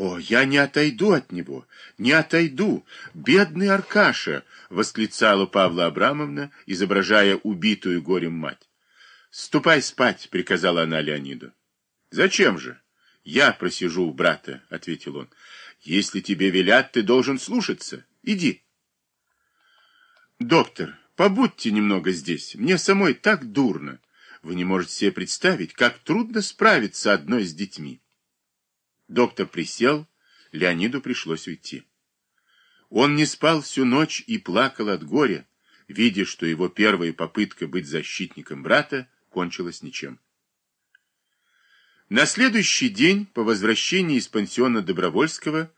«О, я не отойду от него, не отойду! Бедный Аркаша!» — восклицала Павла Абрамовна, изображая убитую горем мать. «Ступай спать!» — приказала она Леониду. «Зачем же?» «Я просижу у брата», — ответил он. «Если тебе велят, ты должен слушаться. Иди». «Доктор, побудьте немного здесь. Мне самой так дурно. Вы не можете себе представить, как трудно справиться одной с детьми». Доктор присел, Леониду пришлось уйти. Он не спал всю ночь и плакал от горя, видя, что его первая попытка быть защитником брата кончилась ничем. На следующий день, по возвращении из пансиона Добровольского,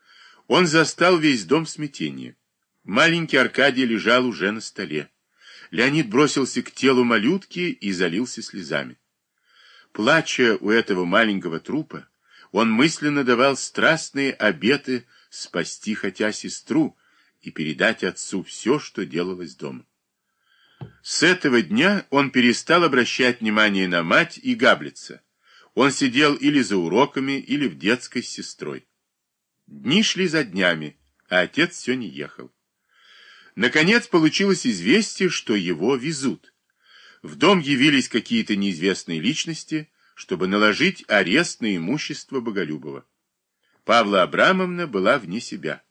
он застал весь дом в смятении. Маленький Аркадий лежал уже на столе. Леонид бросился к телу малютки и залился слезами. Плача у этого маленького трупа, он мысленно давал страстные обеты спасти хотя сестру и передать отцу все, что делалось дома. С этого дня он перестал обращать внимание на мать и Габлица. Он сидел или за уроками, или в детской с сестрой. Дни шли за днями, а отец все не ехал. Наконец получилось известие, что его везут. В дом явились какие-то неизвестные личности, чтобы наложить арест на имущество Боголюбова. Павла Абрамовна была вне себя.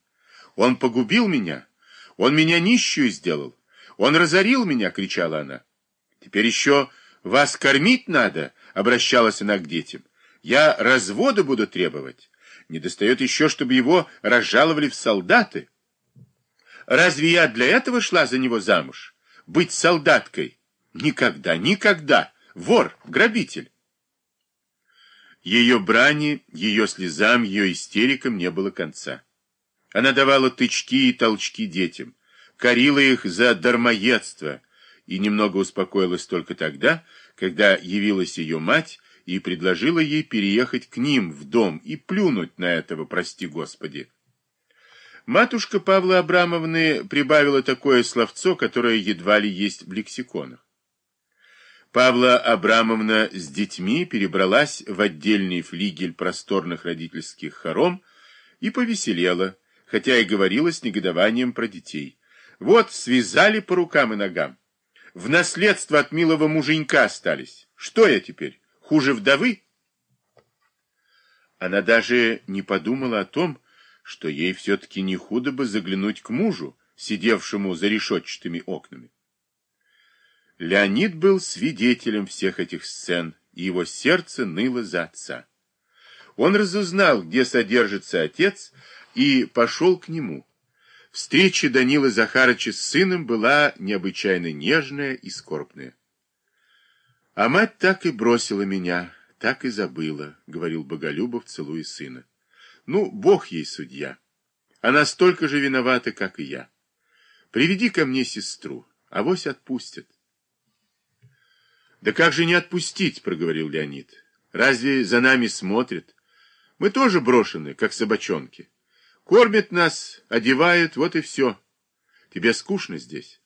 «Он погубил меня! Он меня нищую сделал! Он разорил меня!» — кричала она. «Теперь еще вас кормить надо!» — обращалась она к детям. «Я развода буду требовать. Не достает еще, чтобы его разжаловали в солдаты. Разве я для этого шла за него замуж? Быть солдаткой? Никогда, никогда! Вор, грабитель!» Ее брани, ее слезам, ее истерикам не было конца. Она давала тычки и толчки детям, корила их за дармоедство и немного успокоилась только тогда, когда явилась ее мать и предложила ей переехать к ним в дом и плюнуть на этого, прости Господи. Матушка Павла Абрамовны прибавила такое словцо, которое едва ли есть в лексиконах. Павла Абрамовна с детьми перебралась в отдельный флигель просторных родительских хором и повеселела, хотя и говорила с негодованием про детей. Вот, связали по рукам и ногам. В наследство от милого муженька остались. Что я теперь, хуже вдовы? Она даже не подумала о том, что ей все-таки не худо бы заглянуть к мужу, сидевшему за решетчатыми окнами. Леонид был свидетелем всех этих сцен, и его сердце ныло за отца. Он разузнал, где содержится отец, и пошел к нему. Встреча Данила Захарыча с сыном была необычайно нежная и скорбная. «А мать так и бросила меня, так и забыла», — говорил Боголюбов, целуя сына. «Ну, Бог ей судья. Она столько же виновата, как и я. Приведи ко мне сестру, авось отпустят». «Да как же не отпустить?» — проговорил Леонид. «Разве за нами смотрят? Мы тоже брошены, как собачонки. Кормят нас, одевают, вот и все. Тебе скучно здесь?»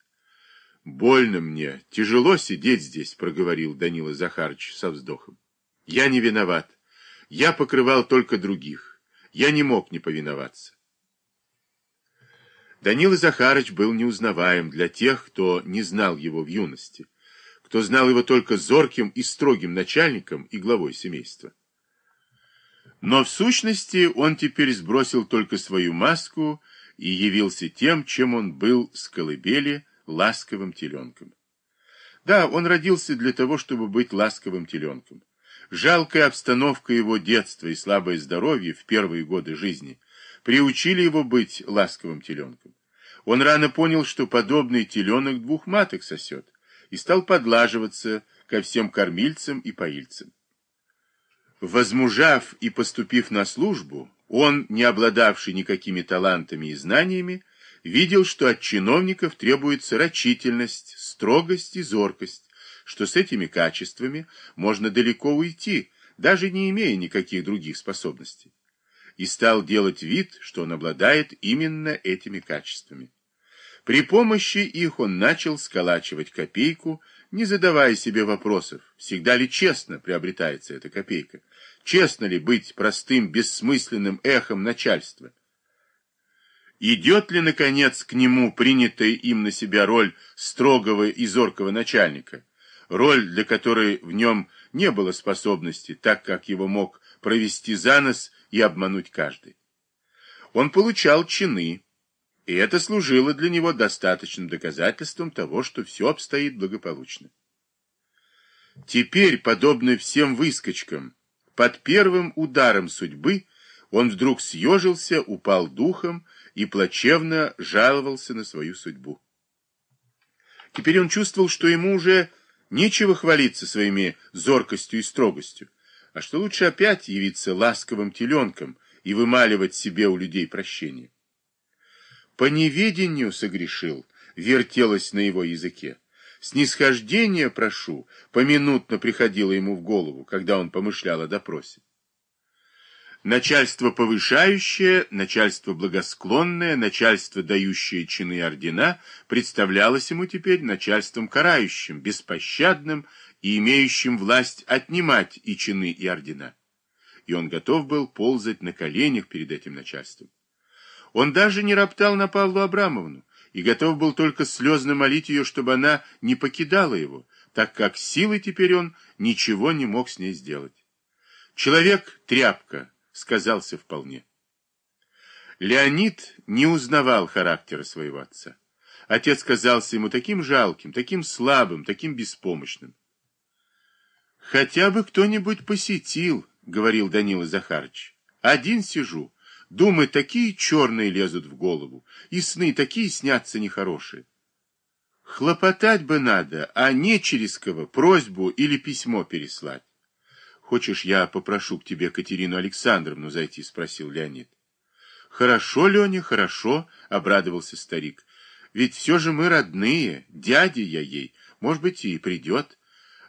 «Больно мне, тяжело сидеть здесь», — проговорил Данила Захарович со вздохом. «Я не виноват. Я покрывал только других. Я не мог не повиноваться». Данила Захарович был неузнаваем для тех, кто не знал его в юности кто знал его только зорким и строгим начальником и главой семейства. Но в сущности он теперь сбросил только свою маску и явился тем, чем он был с колыбели ласковым теленком. Да, он родился для того, чтобы быть ласковым теленком. Жалкая обстановка его детства и слабое здоровье в первые годы жизни приучили его быть ласковым теленком. Он рано понял, что подобный теленок двух маток сосет и стал подлаживаться ко всем кормильцам и поильцам. Возмужав и поступив на службу, он, не обладавший никакими талантами и знаниями, видел, что от чиновников требуется рачительность, строгость и зоркость, что с этими качествами можно далеко уйти, даже не имея никаких других способностей. И стал делать вид, что он обладает именно этими качествами. При помощи их он начал сколачивать копейку, не задавая себе вопросов, всегда ли честно приобретается эта копейка, честно ли быть простым, бессмысленным эхом начальства. Идет ли, наконец, к нему принятая им на себя роль строгого и зоркого начальника, роль, для которой в нем не было способности, так как его мог провести за нос и обмануть каждый. Он получал чины, и это служило для него достаточным доказательством того, что все обстоит благополучно. Теперь, подобно всем выскочкам, под первым ударом судьбы, он вдруг съежился, упал духом и плачевно жаловался на свою судьбу. Теперь он чувствовал, что ему уже нечего хвалиться своими зоркостью и строгостью, а что лучше опять явиться ласковым теленком и вымаливать себе у людей прощение. По неведению согрешил, вертелось на его языке. Снисхождение прошу, поминутно приходило ему в голову, когда он помышлял о допросе. Начальство повышающее, начальство благосклонное, начальство дающее чины и ордена представлялось ему теперь начальством карающим, беспощадным и имеющим власть отнимать и чины, и ордена. И он готов был ползать на коленях перед этим начальством. Он даже не роптал на Павлу Абрамовну и готов был только слезно молить ее, чтобы она не покидала его, так как силой теперь он ничего не мог с ней сделать. Человек — тряпка, сказался вполне. Леонид не узнавал характера своего отца. Отец казался ему таким жалким, таким слабым, таким беспомощным. «Хотя бы кто-нибудь посетил», — говорил Данила Захарыч. «Один сижу, Думы такие черные лезут в голову, и сны такие снятся нехорошие. Хлопотать бы надо, а не через кого просьбу или письмо переслать. Хочешь, я попрошу к тебе Катерину Александровну зайти, спросил Леонид. Хорошо, Леня, хорошо, обрадовался старик. Ведь все же мы родные, дядя я ей, может быть, и придет.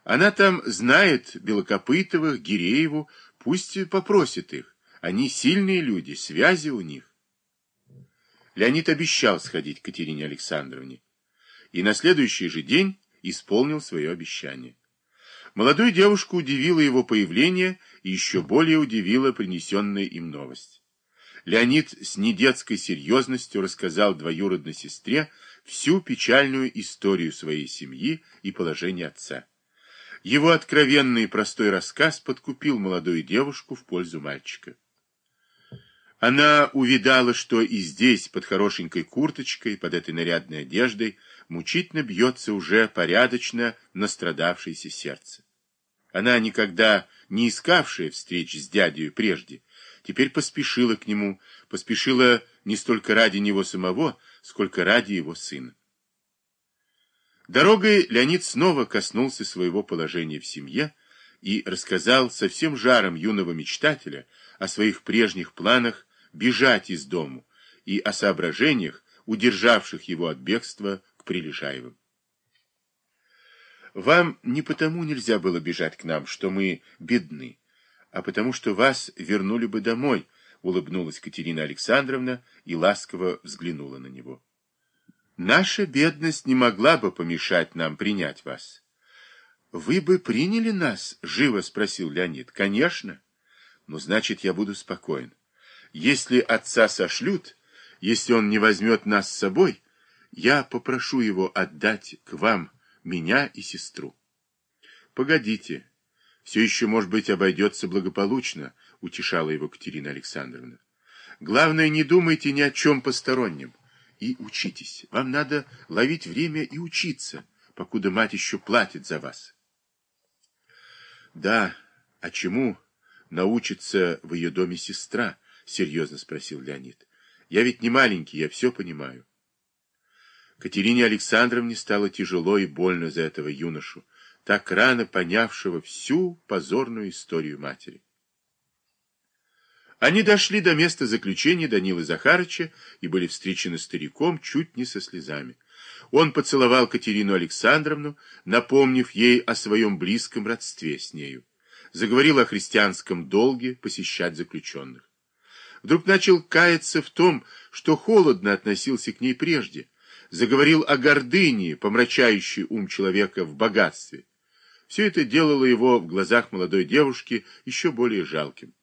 Она там знает Белокопытовых, Гирееву, пусть попросит их. Они сильные люди, связи у них. Леонид обещал сходить к Катерине Александровне. И на следующий же день исполнил свое обещание. Молодую девушку удивило его появление и еще более удивила принесенная им новость. Леонид с недетской серьезностью рассказал двоюродной сестре всю печальную историю своей семьи и положения отца. Его откровенный и простой рассказ подкупил молодую девушку в пользу мальчика. Она увидала, что и здесь, под хорошенькой курточкой, под этой нарядной одеждой, мучительно бьется уже порядочно настрадавшееся сердце. Она, никогда не искавшая встреч с дядей прежде, теперь поспешила к нему, поспешила не столько ради него самого, сколько ради его сына. Дорогой Леонид снова коснулся своего положения в семье и рассказал со всем жаром юного мечтателя о своих прежних планах бежать из дому и о соображениях, удержавших его от бегства к Прилежаевым. Вам не потому нельзя было бежать к нам, что мы бедны, а потому что вас вернули бы домой, улыбнулась Катерина Александровна и ласково взглянула на него. Наша бедность не могла бы помешать нам принять вас. Вы бы приняли нас? Живо спросил Леонид. Конечно. Ну, значит, я буду спокоен. Если отца сошлют, если он не возьмет нас с собой, я попрошу его отдать к вам меня и сестру. Погодите, все еще, может быть, обойдется благополучно, утешала его Катерина Александровна. Главное, не думайте ни о чем постороннем и учитесь. Вам надо ловить время и учиться, покуда мать еще платит за вас. Да, а чему научится в ее доме сестра? — серьезно спросил Леонид. — Я ведь не маленький, я все понимаю. Катерине Александровне стало тяжело и больно за этого юношу, так рано понявшего всю позорную историю матери. Они дошли до места заключения Данилы Захарыча и были встречены стариком чуть не со слезами. Он поцеловал Катерину Александровну, напомнив ей о своем близком родстве с нею. Заговорил о христианском долге посещать заключенных вдруг начал каяться в том, что холодно относился к ней прежде, заговорил о гордыне, помрачающей ум человека в богатстве. Все это делало его в глазах молодой девушки еще более жалким.